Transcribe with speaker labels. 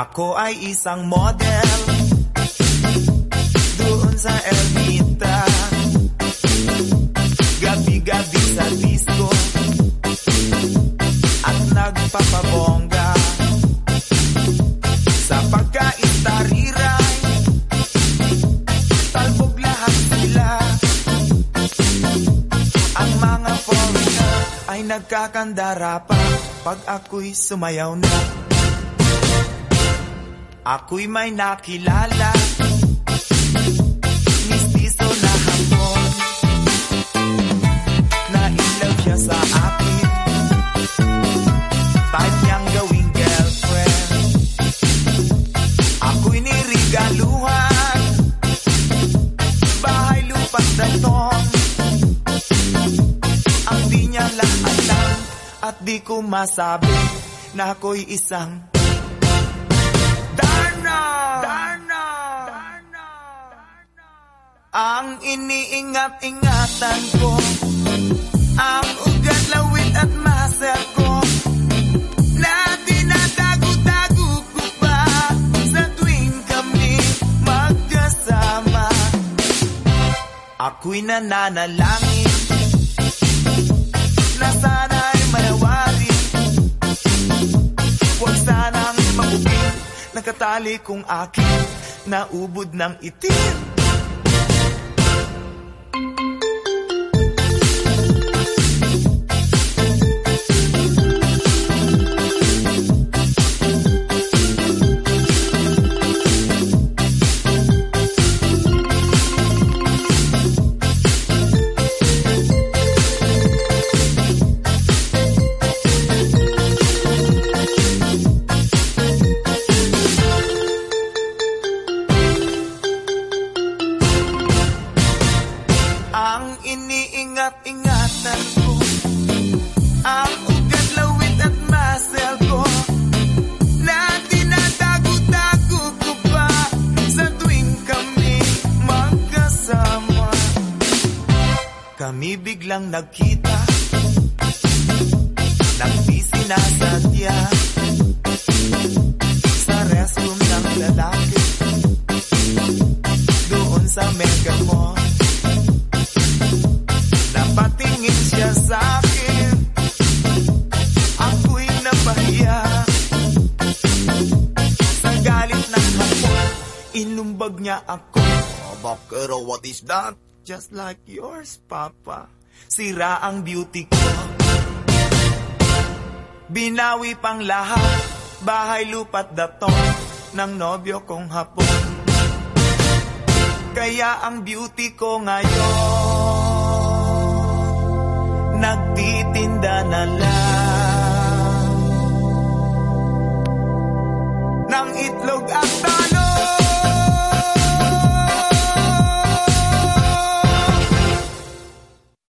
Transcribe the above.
Speaker 1: Ako ay isang model. Doon sa Ermita. Gabi-gabi sa disco. At nagpapabongga. Sa pagkaistariray Talbog lahat sila. Ang mga foreigner ay nagkakandara pa. Pag ako'y sumayaw na Ako'y may nakilala. Mistiso na hapon Na-inlove siya sa akin. Type niyang gawing girlfriend. Ako'y nirigaluhan. Bahay lupas datong Ang di niya lang alam At di ko masabi Na ako'y isang Ang iniingat-ingatan ko Ang ugat, lawit at muscle ko Na dinadago-dago ko pa. Sa tuwing magkasama Ako'y nananalangin. Na sana'y manawari Huwag sanang magubing Nakatali kong akin Naubod ng itim iniingat-ingatan ko Ang ugat, lawit at muscle ko Na dinadago-dago ko pa Sa tuwing kami magkasama. Kami biglang nagkita Nang di sinasadya Sa restroom ng lalaki Doon sa Mega Mall Inumbag niya ako. Oh, Bakero, what is that? Just like yours, Papa. Sira ang beauty ko. Binawi pang lahat Bahay lupat datong Ng nobyo kong hapon. Kaya ang beauty ko ngayon Nagtitinda na lang